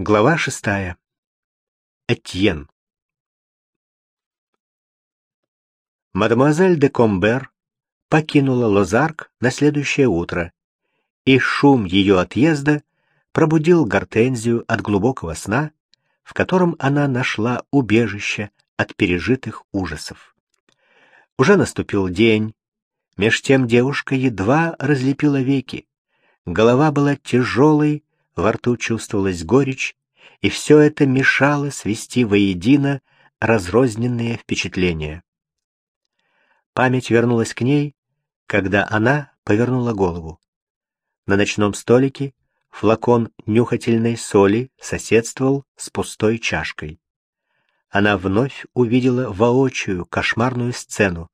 Глава шестая. Этьен. Мадемуазель де Комбер покинула Лозарк на следующее утро, и шум ее отъезда пробудил Гортензию от глубокого сна, в котором она нашла убежище от пережитых ужасов. Уже наступил день, меж тем девушка едва разлепила веки. Голова была тяжелой, во рту чувствовалась горечь, и все это мешало свести воедино разрозненные впечатления. Память вернулась к ней, когда она повернула голову. На ночном столике флакон нюхательной соли соседствовал с пустой чашкой. Она вновь увидела воочию кошмарную сцену.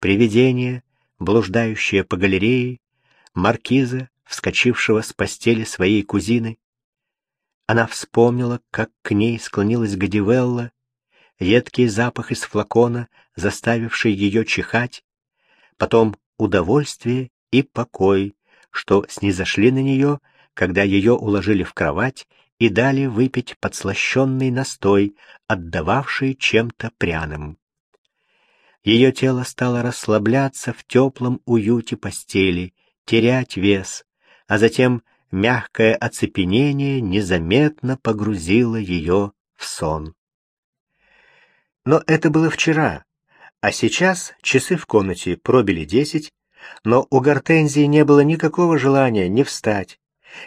Привидение, блуждающее по галерее, маркиза, вскочившего с постели своей кузины. Она вспомнила, как к ней склонилась Гадивелла, едкий запах из флакона, заставивший ее чихать, потом удовольствие и покой, что снизошли на нее, когда ее уложили в кровать и дали выпить подслащенный настой, отдававший чем-то пряным. Ее тело стало расслабляться в теплом уюте постели, терять вес, а затем мягкое оцепенение незаметно погрузило ее в сон. Но это было вчера, а сейчас часы в комнате пробили десять, но у Гортензии не было никакого желания ни встать,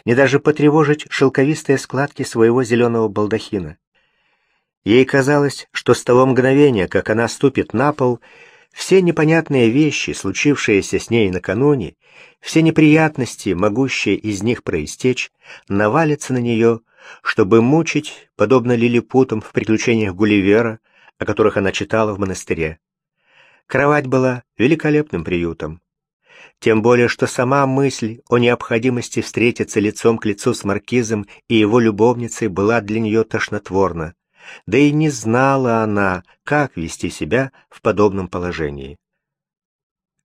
ни даже потревожить шелковистые складки своего зеленого балдахина. Ей казалось, что с того мгновения, как она ступит на пол, все непонятные вещи, случившиеся с ней накануне, все неприятности, могущие из них проистечь, навалятся на нее, чтобы мучить, подобно лилипутам в приключениях Гулливера, о которых она читала в монастыре. Кровать была великолепным приютом. Тем более, что сама мысль о необходимости встретиться лицом к лицу с маркизом и его любовницей была для нее тошнотворна да и не знала она, как вести себя в подобном положении.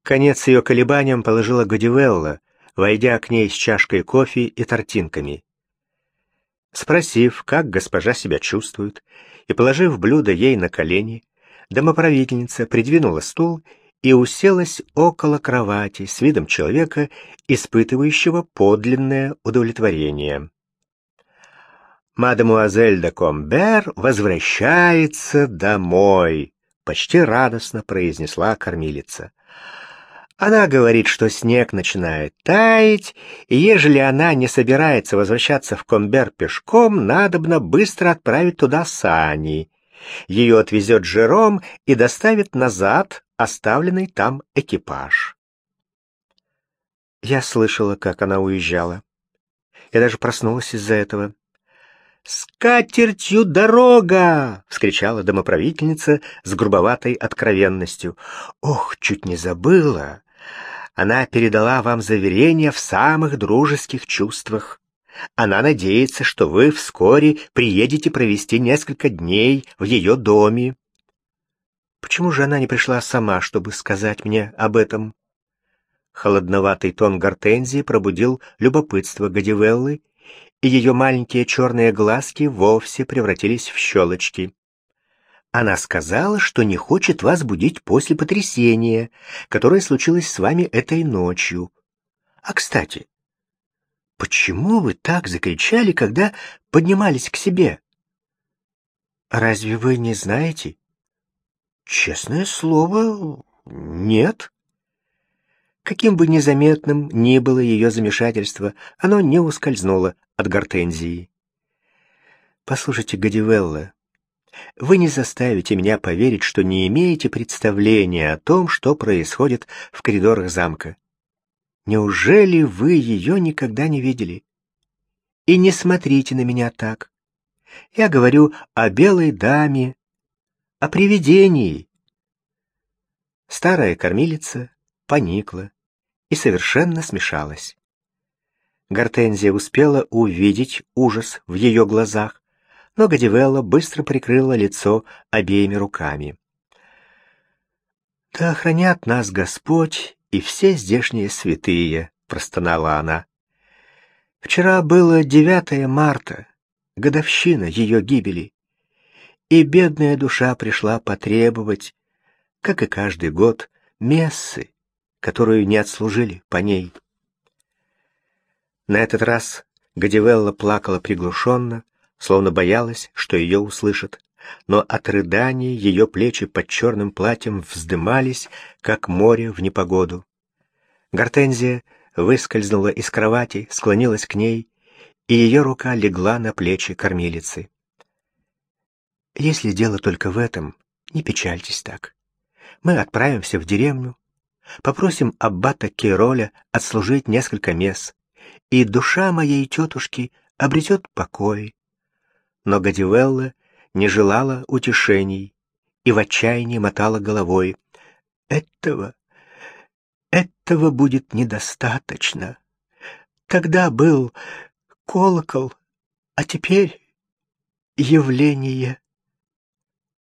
Конец ее колебаниям положила Годивелла, войдя к ней с чашкой кофе и тортинками. Спросив, как госпожа себя чувствует, и положив блюдо ей на колени, домоправительница придвинула стул и уселась около кровати с видом человека, испытывающего подлинное удовлетворение мадемуазель де Комбер возвращается домой», — почти радостно произнесла кормилица. Она говорит, что снег начинает таять, и ежели она не собирается возвращаться в Комбер пешком, надобно быстро отправить туда сани. Ее отвезет Жером и доставит назад оставленный там экипаж. Я слышала, как она уезжала. Я даже проснулась из-за этого. «С катертью дорога!» — вскричала домоправительница с грубоватой откровенностью. «Ох, чуть не забыла! Она передала вам заверение в самых дружеских чувствах. Она надеется, что вы вскоре приедете провести несколько дней в ее доме». «Почему же она не пришла сама, чтобы сказать мне об этом?» Холодноватый тон гортензии пробудил любопытство Гадивеллы, и ее маленькие черные глазки вовсе превратились в щелочки. Она сказала, что не хочет вас будить после потрясения, которое случилось с вами этой ночью. А, кстати, почему вы так закричали, когда поднимались к себе? Разве вы не знаете? Честное слово, нет. Каким бы незаметным ни было ее замешательство, оно не ускользнуло от гортензии. «Послушайте, Гадивелла, вы не заставите меня поверить, что не имеете представления о том, что происходит в коридорах замка. Неужели вы ее никогда не видели? И не смотрите на меня так. Я говорю о белой даме, о привидении». Старая кормилица поникла и совершенно смешалась. Гортензия успела увидеть ужас в ее глазах, но Гадивелла быстро прикрыла лицо обеими руками. «Да охранят нас Господь и все здешние святые», — простонала она. «Вчера было 9 марта. годовщина ее гибели, и бедная душа пришла потребовать, как и каждый год, мессы, которую не отслужили по ней. На этот раз Гадивелла плакала приглушенно, словно боялась, что ее услышат, но от рыданий ее плечи под черным платьем вздымались, как море в непогоду. Гортензия выскользнула из кровати, склонилась к ней, и ее рука легла на плечи кормилицы. «Если дело только в этом, не печальтесь так. Мы отправимся в деревню, попросим аббата Кейроля отслужить несколько мес, и душа моей тетушки обретет покой. Но Гадивелла не желала утешений и в отчаянии мотала головой. Этого, этого будет недостаточно. Тогда был колокол, а теперь явление.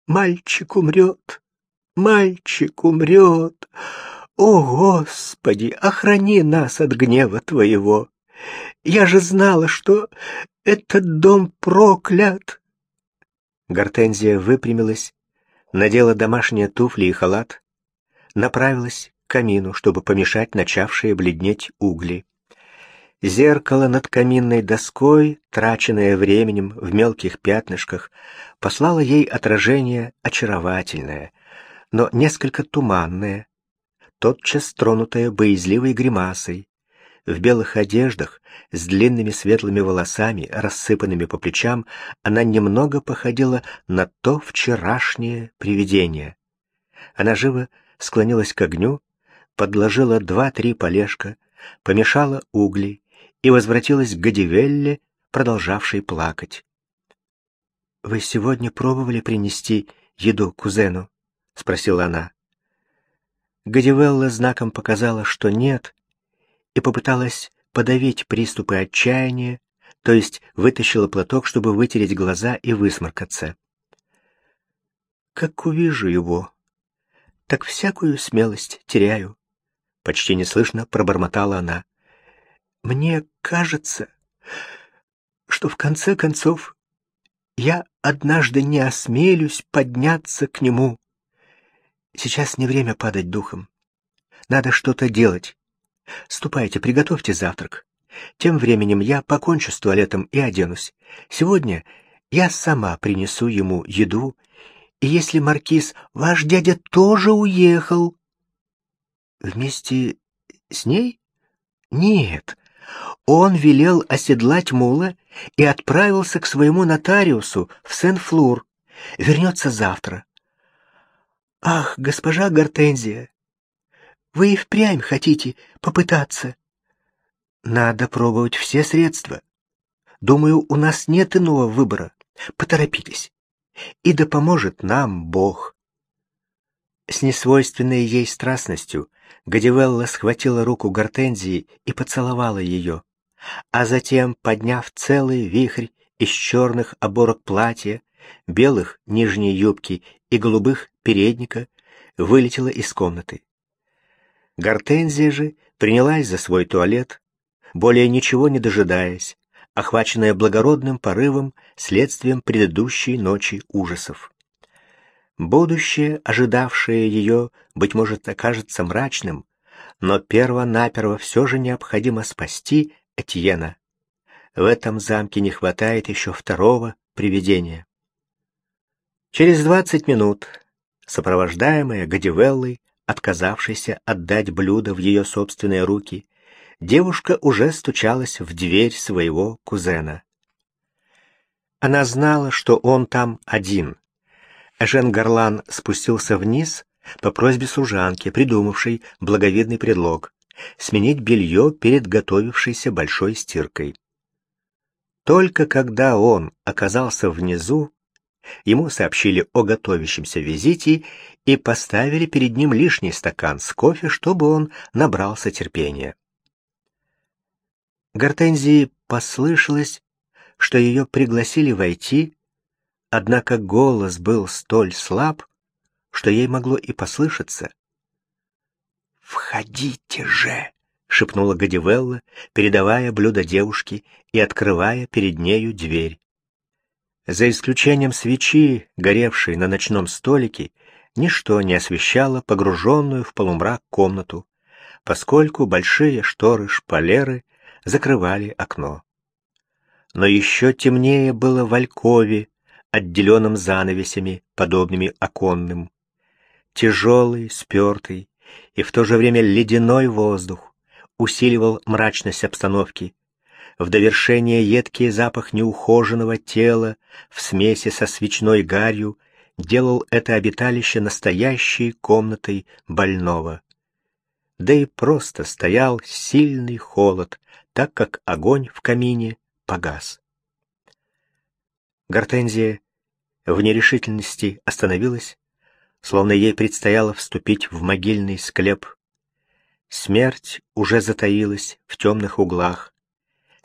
Мальчик умрет, мальчик умрет. О, Господи, охрани нас от гнева Твоего! Я же знала, что этот дом проклят. Гортензия выпрямилась, надела домашние туфли и халат, направилась к камину, чтобы помешать начавшие бледнеть угли. Зеркало над каминной доской, траченное временем в мелких пятнышках, послало ей отражение очаровательное, но несколько туманное, тотчас тронутое боязливой гримасой, в белых одеждах, с длинными светлыми волосами, рассыпанными по плечам, она немного походила на то вчерашнее привидение. Она живо склонилась к огню, подложила два-три полежка, помешала угли и возвратилась к Гадивелле, продолжавшей плакать. «Вы сегодня пробовали принести еду кузену?» — спросила она. Гадивелла знаком показала, что нет, и попыталась подавить приступы отчаяния, то есть вытащила платок, чтобы вытереть глаза и высморкаться. «Как увижу его, так всякую смелость теряю», — почти неслышно пробормотала она. «Мне кажется, что в конце концов я однажды не осмелюсь подняться к нему. Сейчас не время падать духом. Надо что-то делать. Ступайте, приготовьте завтрак. Тем временем я покончу с туалетом и оденусь. Сегодня я сама принесу ему еду, и если маркиз, ваш дядя тоже уехал... Вместе с ней? Нет. Он велел оседлать мула и отправился к своему нотариусу в Сен-Флур. Вернется завтра. Ах, госпожа Гортензия, вы и впрямь хотите попытаться? Надо пробовать все средства. Думаю, у нас нет иного выбора. Поторопитесь. И да поможет нам Бог. С несвойственной ей страстностью Гадивелла схватила руку Гортензии и поцеловала ее, а затем, подняв целый вихрь из черных оборок платья, белых нижней юбки и голубых передника, вылетела из комнаты. Гортензия же принялась за свой туалет, более ничего не дожидаясь, охваченная благородным порывом, следствием предыдущей ночи ужасов. Будущее, ожидавшее ее, быть может, окажется мрачным, но перво-наперво все же необходимо спасти Этьена. В этом замке не хватает еще второго привидения. Через двадцать минут, сопровождаемая Гадивеллой, отказавшейся отдать блюдо в ее собственные руки, девушка уже стучалась в дверь своего кузена. Она знала, что он там один. Эжен Гарлан спустился вниз по просьбе служанки, придумавшей благовидный предлог — сменить белье перед готовившейся большой стиркой. Только когда он оказался внизу, ему сообщили о готовящемся визите и поставили перед ним лишний стакан с кофе, чтобы он набрался терпения. Гортензии послышалось, что ее пригласили войти, однако голос был столь слаб, что ей могло и послышаться. «Входите же!» — шепнула Гадивелла, передавая блюдо девушке и открывая перед нею дверь. За исключением свечи, горевшей на ночном столике, ничто не освещало погруженную в полумрак комнату, поскольку большие шторы-шпалеры закрывали окно. Но еще темнее было в Алькове, отделенном занавесями, подобными оконным. Тяжелый, спертый и в то же время ледяной воздух усиливал мрачность обстановки, в довершение едкий запах неухоженного тела в смеси со свечной гарью делал это обиталище настоящей комнатой больного. Да и просто стоял сильный холод, так как огонь в камине погас. Гортензия в нерешительности остановилась, словно ей предстояло вступить в могильный склеп. Смерть уже затаилась в темных углах,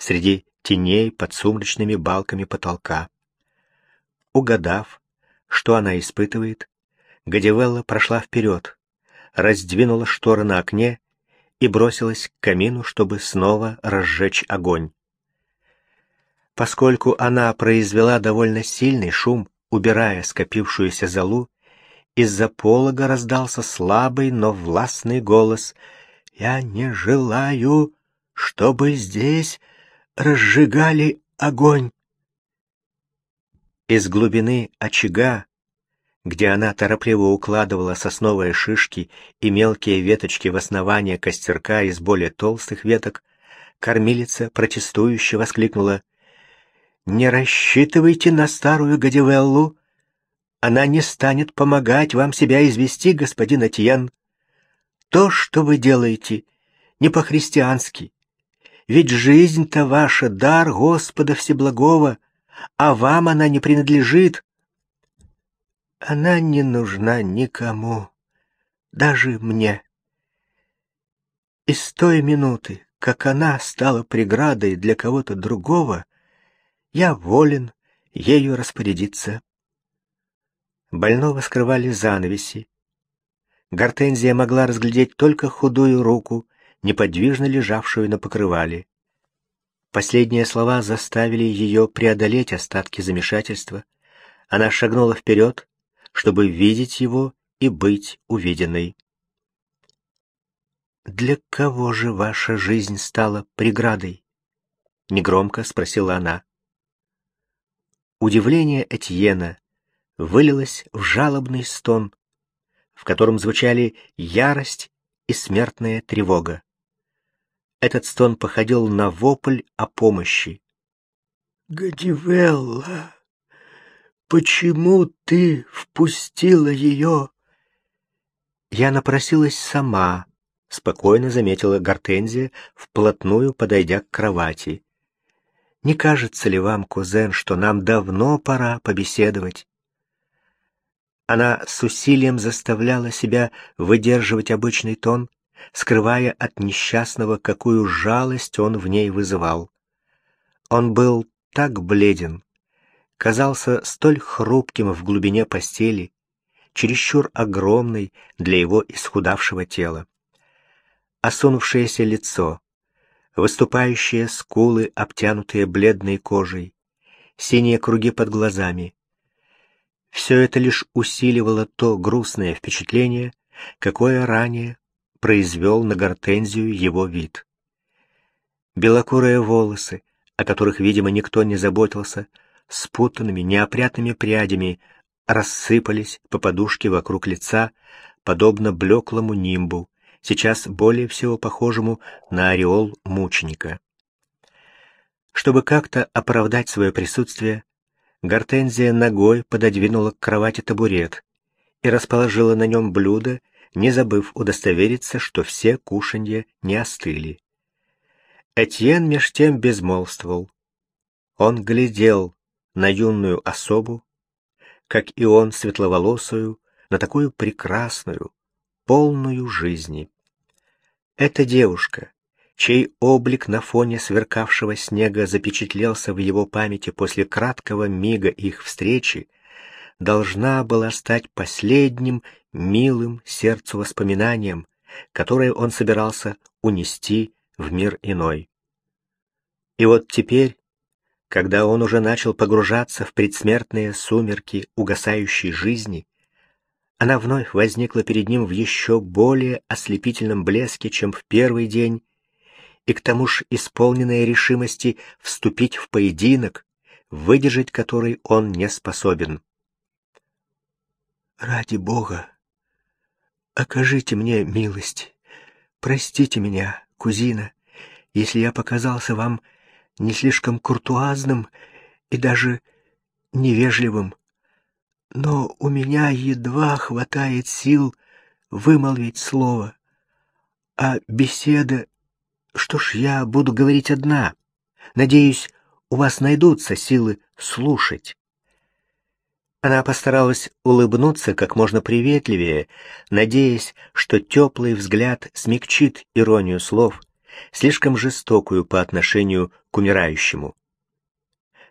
среди теней под сумрачными балками потолка. Угадав, что она испытывает, Гадивелла прошла вперед, раздвинула шторы на окне и бросилась к камину, чтобы снова разжечь огонь. Поскольку она произвела довольно сильный шум, убирая скопившуюся золу, из-за полога раздался слабый, но властный голос. «Я не желаю, чтобы здесь разжигали огонь. Из глубины очага, где она торопливо укладывала сосновые шишки и мелкие веточки в основание костерка из более толстых веток, кормилица протестующе воскликнула «Не рассчитывайте на старую Гадивеллу! Она не станет помогать вам себя извести, господин Атьян. То, что вы делаете, не по-христиански, ведь жизнь-то ваша — дар Господа Всеблагого, а вам она не принадлежит. Она не нужна никому, даже мне. И с той минуты, как она стала преградой для кого-то другого, я волен ею распорядиться. Больного скрывали занавеси. Гортензия могла разглядеть только худую руку, неподвижно лежавшую на покрывале. Последние слова заставили ее преодолеть остатки замешательства. Она шагнула вперед, чтобы видеть его и быть увиденной. «Для кого же ваша жизнь стала преградой?» — негромко спросила она. Удивление Этьена вылилось в жалобный стон, в котором звучали ярость и смертная тревога. Этот стон походил на вопль о помощи. «Гадивелла, почему ты впустила ее?» «Я напросилась сама», — спокойно заметила Гортензия, вплотную подойдя к кровати. «Не кажется ли вам, кузен, что нам давно пора побеседовать?» Она с усилием заставляла себя выдерживать обычный тон, скрывая от несчастного, какую жалость он в ней вызывал. Он был так бледен, казался столь хрупким в глубине постели, чересчур огромный для его исхудавшего тела. Осунувшееся лицо, выступающие скулы, обтянутые бледной кожей, синие круги под глазами. Все это лишь усиливало то грустное впечатление, какое ранее произвел на гортензию его вид. Белокурые волосы, о которых, видимо, никто не заботился, спутанными, неопрятными прядями рассыпались по подушке вокруг лица, подобно блеклому нимбу, сейчас более всего похожему на ореол мученика. Чтобы как-то оправдать свое присутствие, Гортензия ногой пододвинула к кровати табурет и расположила на нем блюдо не забыв удостовериться, что все кушанья не остыли. Этьен меж тем безмолвствовал. Он глядел на юную особу, как и он светловолосую, на такую прекрасную, полную жизни. Эта девушка, чей облик на фоне сверкавшего снега запечатлелся в его памяти после краткого мига их встречи, должна была стать последним милым сердцу воспоминанием, которое он собирался унести в мир иной. И вот теперь, когда он уже начал погружаться в предсмертные сумерки угасающей жизни, она вновь возникла перед ним в еще более ослепительном блеске, чем в первый день, и к тому же исполненная решимости вступить в поединок, выдержать который он не способен. «Ради Бога, окажите мне милость, простите меня, кузина, если я показался вам не слишком куртуазным и даже невежливым но у меня едва хватает сил вымолвить слово. А беседа... Что ж, я буду говорить одна. Надеюсь, у вас найдутся силы слушать. Она постаралась улыбнуться как можно приветливее, надеясь, что теплый взгляд смягчит иронию слов, слишком жестокую по отношению к умирающему.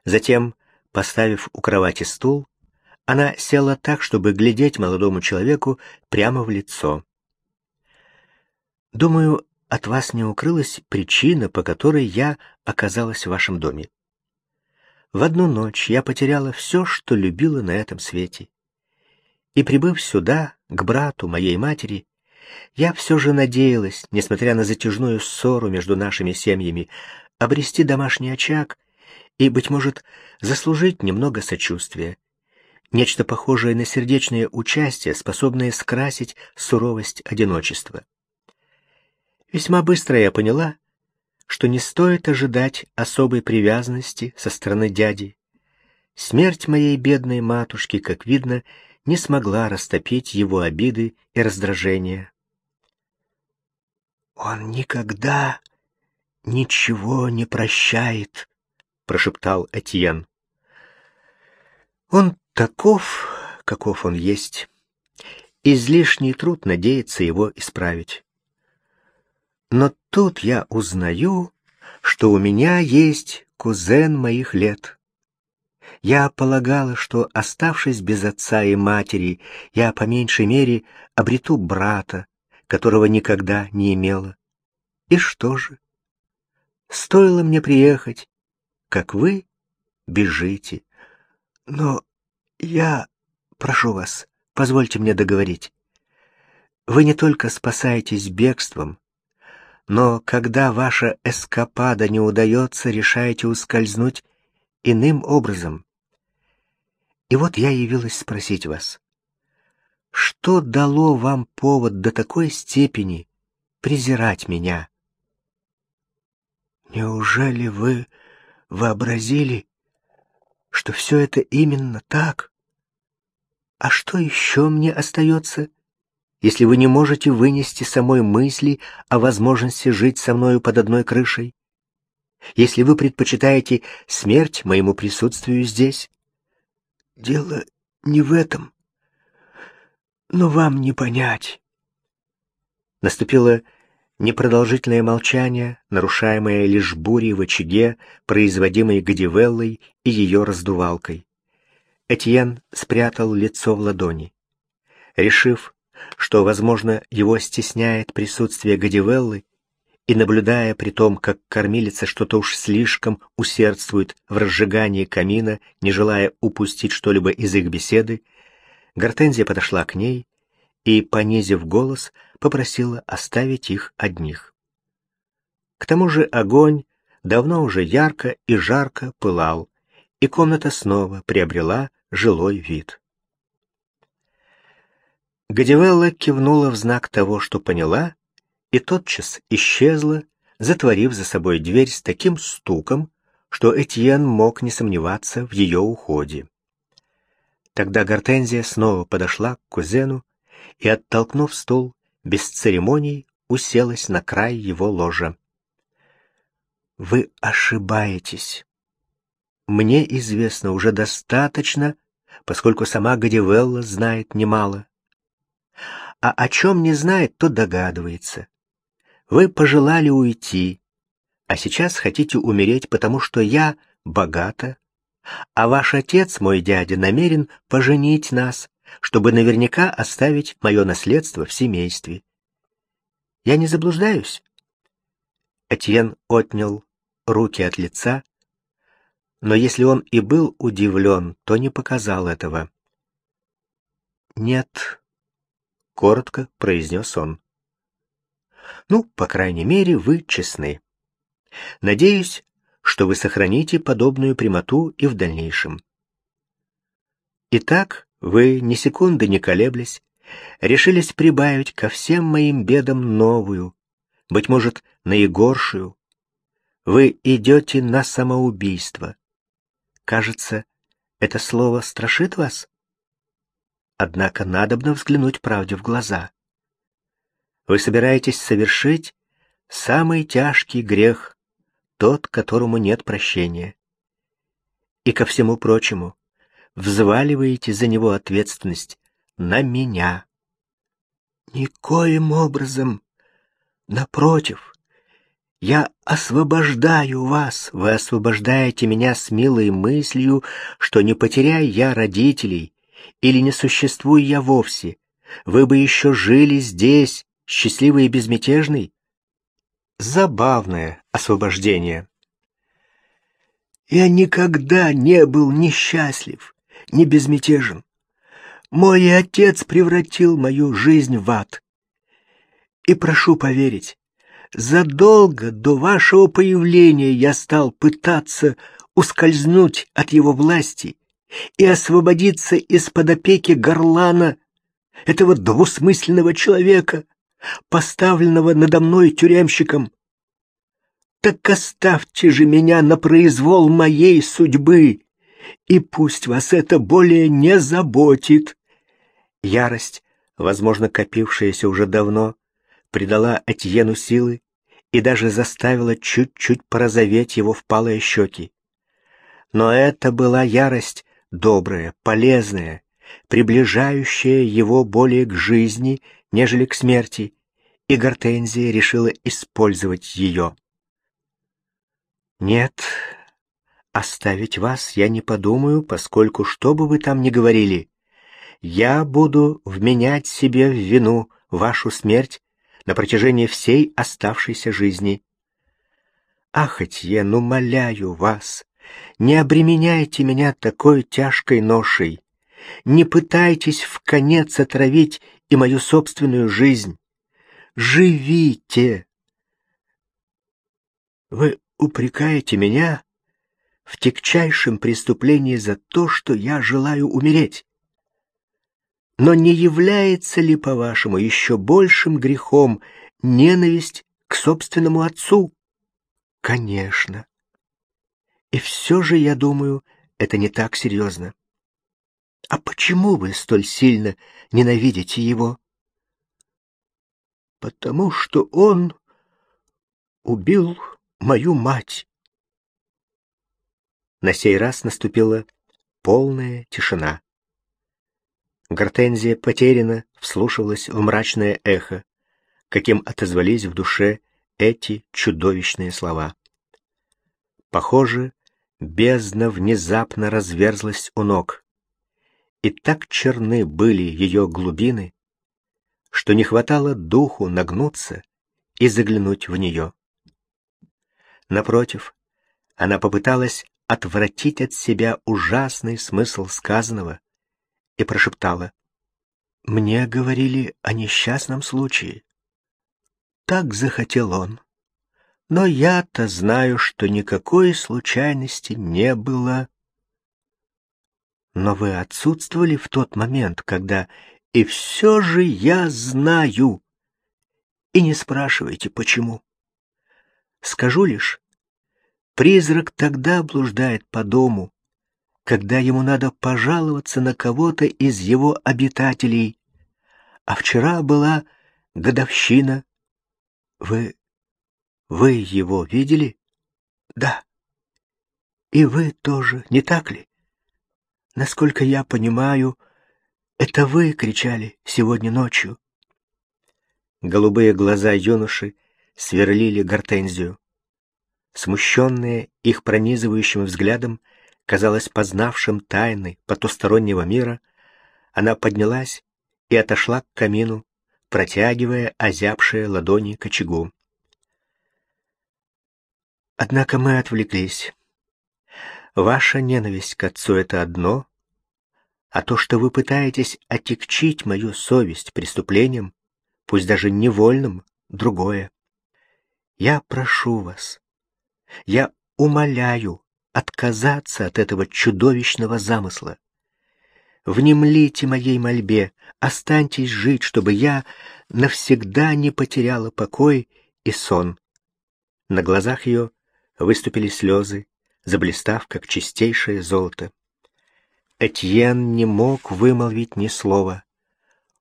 Затем, поставив у кровати стул, она села так, чтобы глядеть молодому человеку прямо в лицо. «Думаю, от вас не укрылась причина, по которой я оказалась в вашем доме. В одну ночь я потеряла все, что любила на этом свете. И, прибыв сюда, к брату моей матери, я все же надеялась, несмотря на затяжную ссору между нашими семьями, обрести домашний очаг и, быть может, заслужить немного сочувствия нечто похожее на сердечное участие, способное скрасить суровость одиночества. Весьма быстро я поняла, что не стоит ожидать особой привязанности со стороны дяди. Смерть моей бедной матушки, как видно, не смогла растопить его обиды и раздражения. «Он никогда ничего не прощает», — прошептал Этьен. «Он Таков, каков он есть. Излишний труд надеяться его исправить. Но тут я узнаю, что у меня есть кузен моих лет. Я полагала, что, оставшись без отца и матери, я по меньшей мере обрету брата, которого никогда не имела. И что же? Стоило мне приехать, как вы бежите. Но я прошу вас, позвольте мне договорить. Вы не только спасаетесь бегством, но когда ваша эскапада не удается, решаете ускользнуть иным образом. И вот я явилась спросить вас, что дало вам повод до такой степени презирать меня? Неужели вы вообразили, что все это именно так? А что еще мне остается, если вы не можете вынести самой мысли о возможности жить со мною под одной крышей? Если вы предпочитаете смерть моему присутствию здесь? Дело не в этом. Но вам не понять. Наступило непродолжительное молчание, нарушаемое лишь бурей в очаге, производимой Гадивеллой и ее раздувалкой. Этьен спрятал лицо в ладони. Решив, что, возможно, его стесняет присутствие Гадивеллы, и наблюдая при том, как кормилица что-то уж слишком усердствует в разжигании камина, не желая упустить что-либо из их беседы, Гортензия подошла к ней и, понизив голос, попросила оставить их одних. К тому же огонь давно уже ярко и жарко пылал, и комната снова приобрела жилой вид. Гадивелла кивнула в знак того, что поняла, и тотчас исчезла, затворив за собой дверь с таким стуком, что Этьен мог не сомневаться в ее уходе. Тогда Гортензия снова подошла к кузену и, оттолкнув стул, без церемоний уселась на край его ложа. «Вы ошибаетесь», мне известно уже достаточно, поскольку сама Гадивелла знает немало. А о чем не знает, то догадывается. Вы пожелали уйти, а сейчас хотите умереть, потому что я богата, а ваш отец, мой дядя, намерен поженить нас, чтобы наверняка оставить мое наследство в семействе. Я не заблуждаюсь?» Этьен отнял руки от лица, но если он и был удивлен, то не показал этого. «Нет», — коротко произнес он. «Ну, по крайней мере, вы честны. Надеюсь, что вы сохраните подобную прямоту и в дальнейшем. Итак, вы, ни секунды не колеблясь, решились прибавить ко всем моим бедам новую, быть может, наигоршую. Вы идете на самоубийство. Кажется, это слово страшит вас? Однако надобно взглянуть правде в глаза. Вы собираетесь совершить самый тяжкий грех, тот, которому нет прощения. И ко всему прочему, взваливаете за него ответственность на меня. Никоим образом. Напротив, я освобождаю вас, вы освобождаете меня с милой мыслью, что не потеряя я родителей или не существуя я вовсе, вы бы еще жили здесь, счастливый и безмятежный. Забавное освобождение. Я никогда не был несчастлив, не безмятежен. Мой отец превратил мою жизнь в ад. И прошу поверить, задолго до вашего появления я стал пытаться ускользнуть от его власти и освободиться из-под опеки горлана, этого двусмысленного человека, поставленного надо мной тюремщиком. Так оставьте же меня на произвол моей судьбы и пусть вас это более не заботит. Ярость, возможно, копившаяся уже давно, придала Этьену силы и даже заставила чуть-чуть порозоветь его впалые щеки. Но это была ярость добрая, полезная, приближающая его более к жизни, нежели к смерти, и Гортензия решила использовать ее. Нет, Оставить вас я не подумаю, поскольку, что бы вы там ни говорили, я буду вменять себе в вину вашу смерть на протяжении всей оставшейся жизни. Ах, Этьен, умоляю вас, не обременяйте меня такой тяжкой ношей, не пытайтесь в конец отравить и мою собственную жизнь. Живите! Вы упрекаете меня в тягчайшем преступлении за то, что я желаю умереть. Но не является ли, по-вашему, еще большим грехом ненависть к собственному отцу? Конечно. И все же, я думаю, это не так серьезно. А почему вы столь сильно ненавидите его? Потому что он убил мою мать. На сей раз наступила полная тишина. Гортензия потеряно вслушивалась в мрачное эхо, каким отозвались в душе эти чудовищные слова. Похоже, бездна внезапно разверзлась у ног, и так черны были ее глубины, что не хватало духу нагнуться и заглянуть в нее. Напротив, она попыталась отвратить от себя ужасный смысл сказанного и прошептала. «Мне говорили о несчастном случае. Так захотел он. Но я-то знаю, что никакой случайности не было. Но вы отсутствовали в тот момент, когда... И все же я знаю. И не спрашивайте, почему. Скажу лишь, Призрак тогда блуждает по дому, когда ему надо пожаловаться на кого-то из его обитателей. А вчера была годовщина. Вы... вы его видели? Да. И вы тоже, не так ли? Насколько я понимаю, это вы кричали сегодня ночью. Голубые глаза юноши сверлили гортензию. Смущенная их пронизывающим взглядом, казалось познавшим тайны потустороннего мира, она поднялась и отошла к камину, протягивая озябшие ладони к очагу. Однако мы отвлеклись. Ваша ненависть к отцу — это одно, а то, что вы пытаетесь отягчить мою совесть преступлением, пусть даже невольным, другое. Я прошу вас, я умоляю отказаться от этого чудовищного замысла. Внемлите моей мольбе, останьтесь жить, чтобы я навсегда не потеряла покой и сон. На глазах ее выступили слезы, заблистав, как чистейшее золото. Этьен не мог вымолвить ни слова.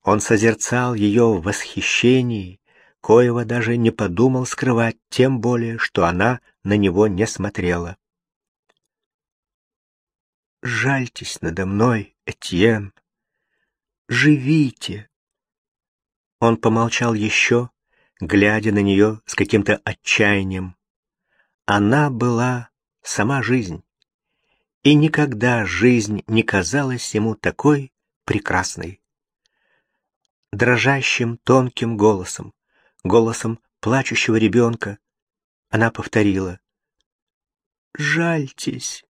Он созерцал ее в восхищении, коего даже не подумал скрывать, тем более, что она на него не смотрела. «Жальтесь надо мной, Этьен! Живите!» Он помолчал еще, глядя на нее с каким-то отчаянием. Она была сама жизнь, и никогда жизнь не казалась ему такой прекрасной. Дрожащим тонким голосом, голосом плачущего ребенка, она повторила «Жальтесь».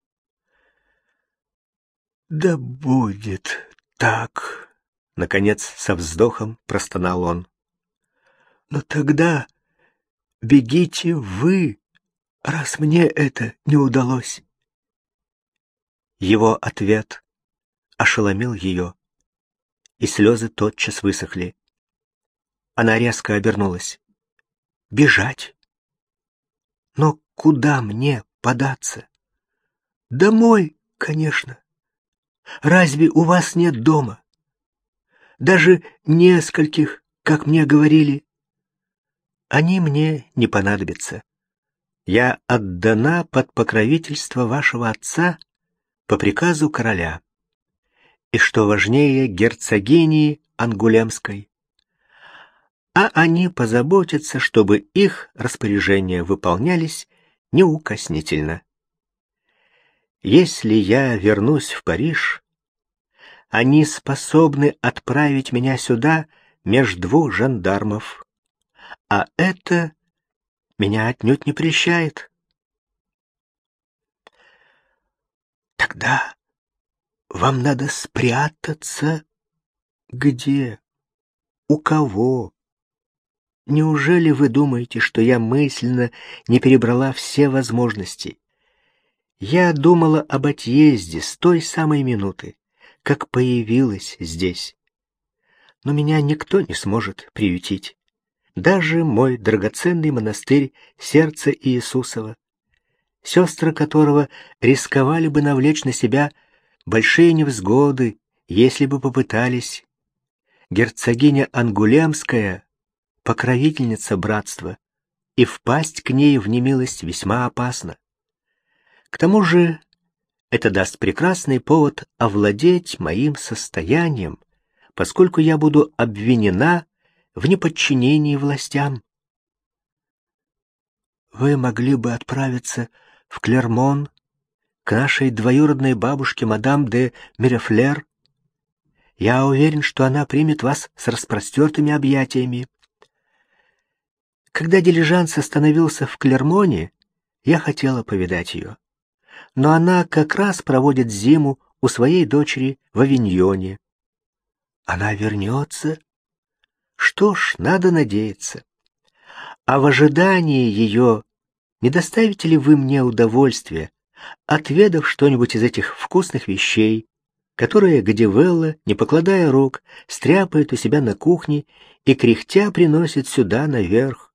«Да будет так», — наконец со вздохом простонал он. «Но тогда бегите вы, раз мне это не удалось». Его ответ ошеломил ее, и слезы тотчас высохли. Она резко обернулась. «Бежать? Но куда мне податься? Домой, конечно. Разве у вас нет дома? Даже нескольких, как мне говорили. Они мне не понадобятся. Я отдана под покровительство вашего отца по приказу короля. И что важнее, герцогини Ангулемской. А они позаботятся, чтобы их распоряжения выполнялись неукоснительно. Если я вернусь в Париж, они способны отправить меня сюда меж двух жандармов. А это меня отнюдь не прельщает. Тогда вам надо спрятаться. Где? У кого? Неужели вы думаете, что я мысленно не перебрала все возможности? Я думала об отъезде с той самой минуты, как появилась здесь. Но меня никто не сможет приютить. Даже мой драгоценный монастырь Сердца Иисусова, сестры которого рисковали бы навлечь на себя большие невзгоды, если бы попытались. Герцогиня Ангулемская, покровительница братства, и впасть к ней в немилость весьма опасно. К тому же это даст прекрасный повод овладеть моим состоянием, поскольку я буду обвинена в неподчинении властям. Вы могли бы отправиться в Клермон к нашей двоюродной бабушке мадам де Мирефлер. Я уверен, что она примет вас с распростертыми объятиями. Когда дилижанс остановился в Клермоне, я хотела повидать ее но она как раз проводит зиму у своей дочери в Авиньоне. Она вернется? Что ж, надо надеяться. А в ожидании ее не доставите ли вы мне удовольствие, отведав что-нибудь из этих вкусных вещей, которые Гадивелла, не покладая рук, стряпает у себя на кухне и кряхтя приносит сюда наверх?